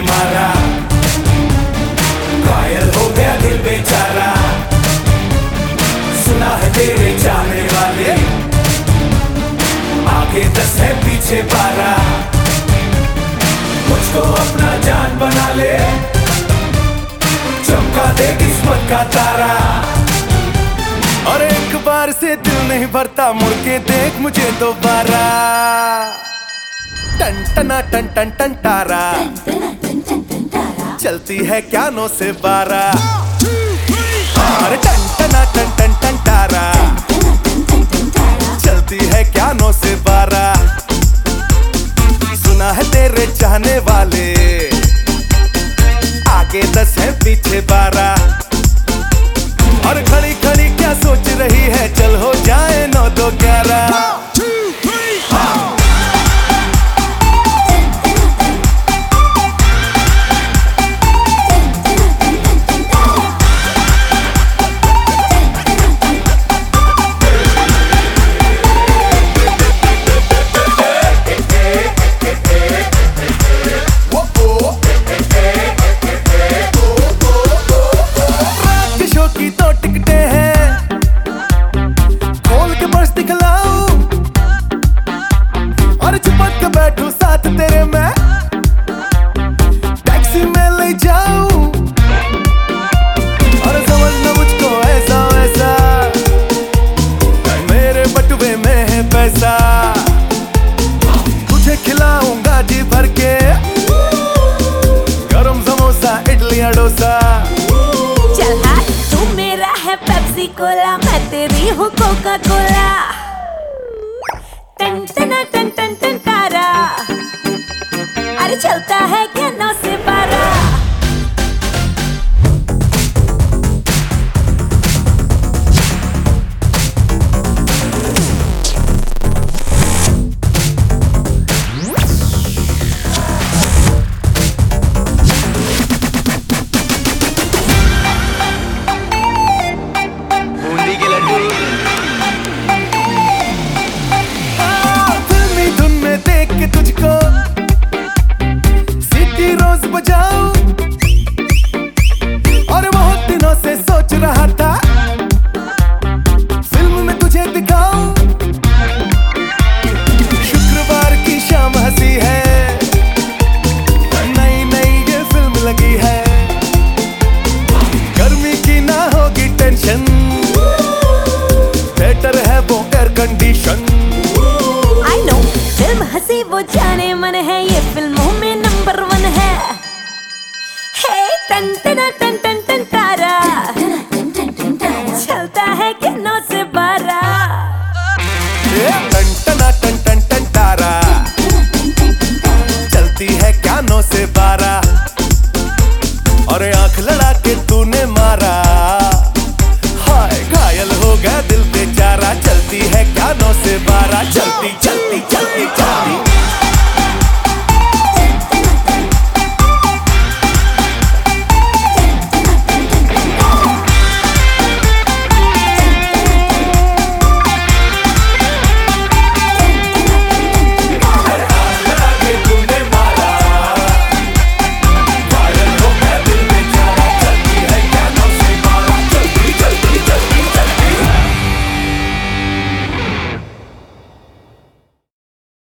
मारा। घायल हो गया दिल बेचारा। सुना है तेरे जाने वाले। आगे दस है, पीछे बारह। मुझको अपना जान बना ले। चमका दे किस्मत का तारा। और एक बार से दिल नहीं भरता, मुड़ देख मुझे दोबारा। टन, टना, टन टन टन, तारा। चलती है क्या नो से बारा। अरे टन, टना, टन टन टन, तारा। चलती है क्या नो से बारा। सुना है तेरे चाहने वाले। आगे दस है, पीछे बारह समोसा डोसा चल तू मेरा है पेप्सी कोला मैं तेरी हूँ कोका कोला सोच रहा था। फ़िल्म में तुझे दिखाऊँ। शुक्रवार की शाम हँसी है। नई नई ये फ़िल्म लगी है। गर्मी की ना होगी टेंशन बेटर है वो air condition I know film हँसी वो जाने मन है